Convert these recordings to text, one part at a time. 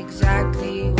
exactly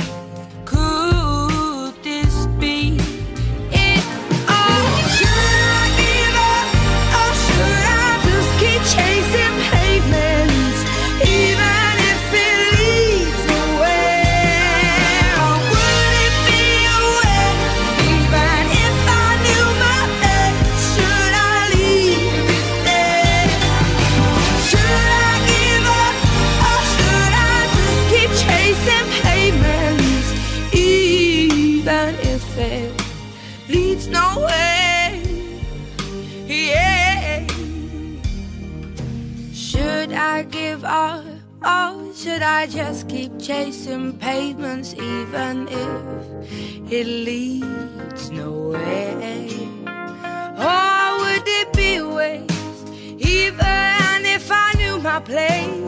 leads way. Yeah. Should I give up or should I just keep chasing pavements, even if it leads nowhere? Or would it be waste, even if I knew my place?